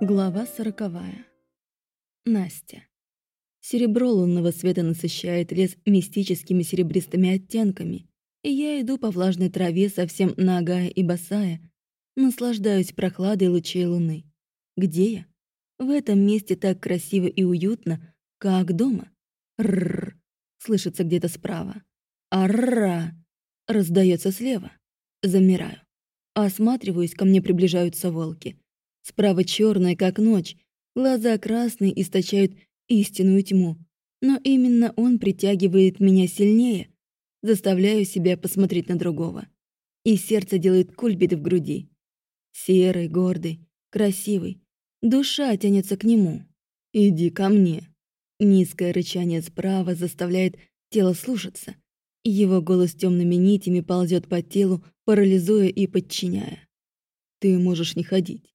Глава сороковая. Настя. Серебро лунного света насыщает лес мистическими серебристыми оттенками, и я иду по влажной траве совсем нагая и босая, наслаждаюсь прохладой лучей луны. Где я? В этом месте так красиво и уютно, как дома. Рррр. Слышится где-то справа. Арра. Раздается слева. Замираю. Осматриваюсь, ко мне приближаются волки. Справа черная, как ночь. Глаза красные источают истинную тьму. Но именно он притягивает меня сильнее. Заставляю себя посмотреть на другого. И сердце делает кульбит в груди. Серый, гордый, красивый. Душа тянется к нему. «Иди ко мне». Низкое рычание справа заставляет тело слушаться. Его голос темными нитями ползет по телу, парализуя и подчиняя. «Ты можешь не ходить».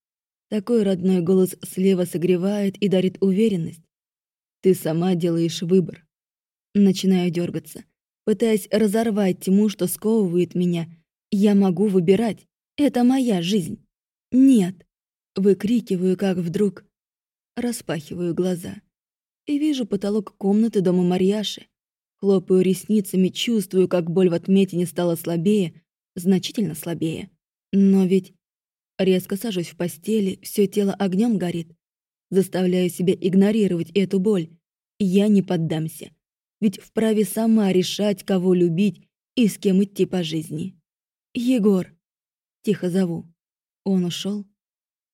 Такой родной голос слева согревает и дарит уверенность. «Ты сама делаешь выбор». Начинаю дергаться, пытаясь разорвать тьму, что сковывает меня. Я могу выбирать. Это моя жизнь. Нет. Выкрикиваю, как вдруг распахиваю глаза и вижу потолок комнаты дома Марьяши. Хлопаю ресницами, чувствую, как боль в отметине стала слабее, значительно слабее. Но ведь... Резко сажусь в постели, все тело огнем горит. Заставляю себя игнорировать эту боль. Я не поддамся. Ведь вправе сама решать, кого любить и с кем идти по жизни. «Егор!» Тихо зову. Он ушел.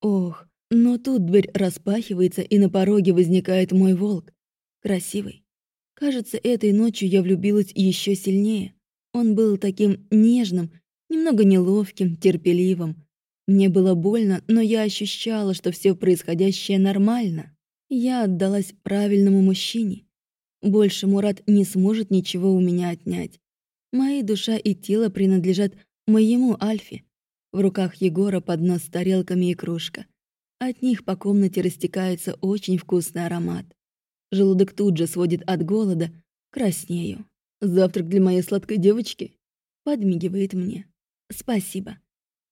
Ох, но тут дверь распахивается, и на пороге возникает мой волк. Красивый. Кажется, этой ночью я влюбилась еще сильнее. Он был таким нежным, немного неловким, терпеливым. Мне было больно, но я ощущала, что все происходящее нормально. Я отдалась правильному мужчине. Больше Мурат не сможет ничего у меня отнять. Мои душа и тело принадлежат моему Альфе. В руках Егора поднос с тарелками и кружка. От них по комнате растекается очень вкусный аромат. Желудок тут же сводит от голода, краснею. «Завтрак для моей сладкой девочки?» Подмигивает мне. «Спасибо».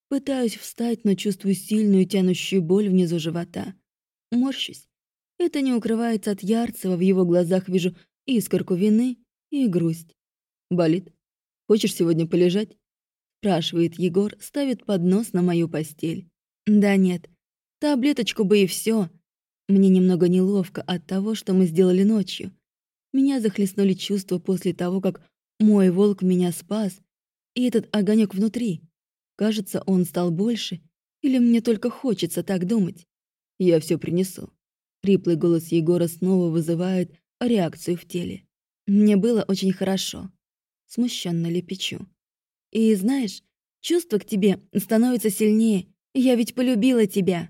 Пытаюсь встать, но чувствую сильную тянущую боль внизу живота. Морщусь. Это не укрывается от Ярцева, в его глазах вижу искорку вины и грусть. «Болит? Хочешь сегодня полежать?» Спрашивает Егор, ставит поднос на мою постель. «Да нет, таблеточку бы и все. Мне немного неловко от того, что мы сделали ночью. Меня захлестнули чувства после того, как мой волк меня спас, и этот огонек внутри. Кажется, он стал больше, или мне только хочется так думать. Я все принесу. Хриплый голос Егора снова вызывает реакцию в теле. Мне было очень хорошо. Смущенно лепечу. И знаешь, чувство к тебе становится сильнее. Я ведь полюбила тебя.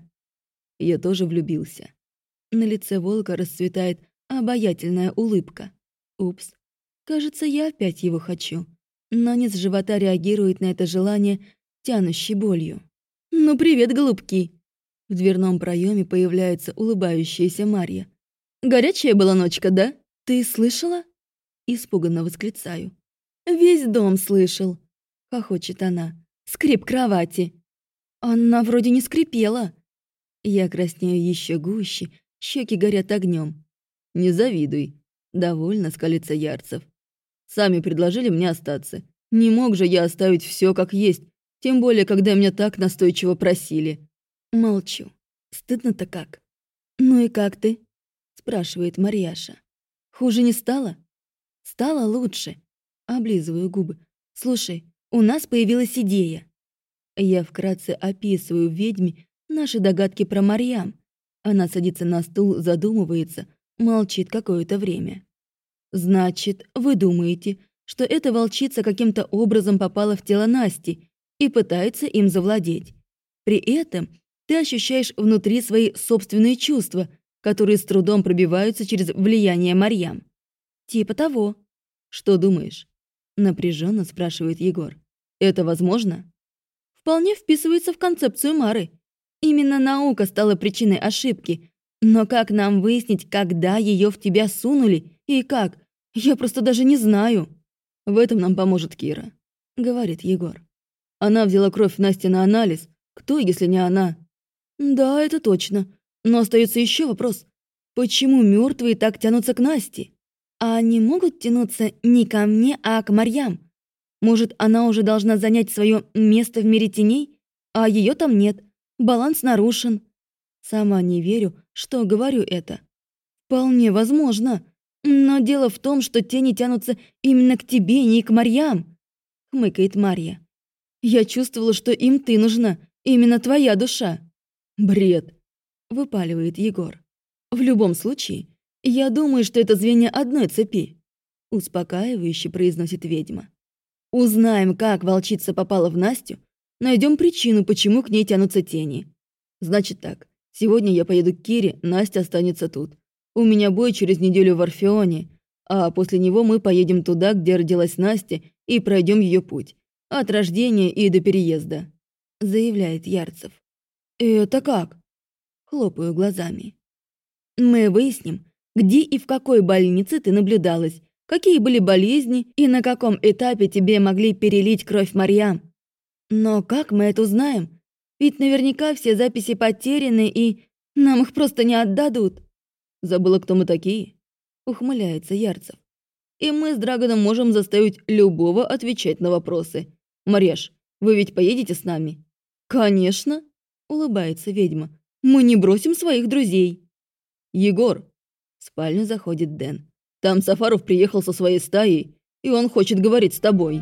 Я тоже влюбился. На лице волка расцветает обаятельная улыбка. Упс. Кажется, я опять его хочу. Но низ живота реагирует на это желание, тянущей болью. «Ну привет, голубки!» В дверном проеме появляется улыбающаяся Марья. «Горячая была ночка, да? Ты слышала?» Испуганно восклицаю. «Весь дом слышал!» Хохочет она. «Скрип кровати!» Она вроде не скрипела. Я краснею еще гуще, Щеки горят огнем. «Не завидуй», — довольно скалится Ярцев. «Сами предложили мне остаться. Не мог же я оставить все как есть, тем более, когда меня так настойчиво просили». Молчу. Стыдно-то как. «Ну и как ты?» — спрашивает Марьяша. «Хуже не стало?» «Стало лучше». Облизываю губы. «Слушай, у нас появилась идея». Я вкратце описываю ведьме наши догадки про Марьям, она садится на стул, задумывается, молчит какое-то время. «Значит, вы думаете, что эта волчица каким-то образом попала в тело Насти и пытается им завладеть. При этом ты ощущаешь внутри свои собственные чувства, которые с трудом пробиваются через влияние Марьям. Типа того. Что думаешь? Напряженно спрашивает Егор. Это возможно? Вполне вписывается в концепцию Мары. Именно наука стала причиной ошибки. Но как нам выяснить, когда ее в тебя сунули и как? Я просто даже не знаю. В этом нам поможет Кира, говорит Егор. Она взяла кровь Насти на анализ. Кто, если не она? Да, это точно. Но остается еще вопрос. Почему мертвые так тянутся к Насте? А они могут тянуться не ко мне, а к Марьям? Может, она уже должна занять свое место в мире теней, а ее там нет, баланс нарушен. Сама не верю, что говорю это. Вполне возможно. Но дело в том, что тени тянутся именно к тебе, не к Марьям, хмыкает Марья. Я чувствовала, что им ты нужна, именно твоя душа. Бред, выпаливает Егор. В любом случае, я думаю, что это звенья одной цепи, успокаивающе произносит ведьма. Узнаем, как волчица попала в Настю, найдем причину, почему к ней тянутся тени. Значит так, сегодня я поеду к Кире, Настя останется тут. У меня бой через неделю в Орфеоне, а после него мы поедем туда, где родилась Настя, и пройдем ее путь. От рождения и до переезда», — заявляет Ярцев. «Это как?» Хлопаю глазами. «Мы выясним, где и в какой больнице ты наблюдалась, какие были болезни и на каком этапе тебе могли перелить кровь Марьям. Но как мы это узнаем? Ведь наверняка все записи потеряны, и нам их просто не отдадут». «Забыла, кто мы такие?» — ухмыляется Ярцев. «И мы с Драгоном можем заставить любого отвечать на вопросы. «Марьяш, вы ведь поедете с нами?» «Конечно», — улыбается ведьма. «Мы не бросим своих друзей». «Егор!» В спальню заходит Дэн. «Там Сафаров приехал со своей стаей, и он хочет говорить с тобой».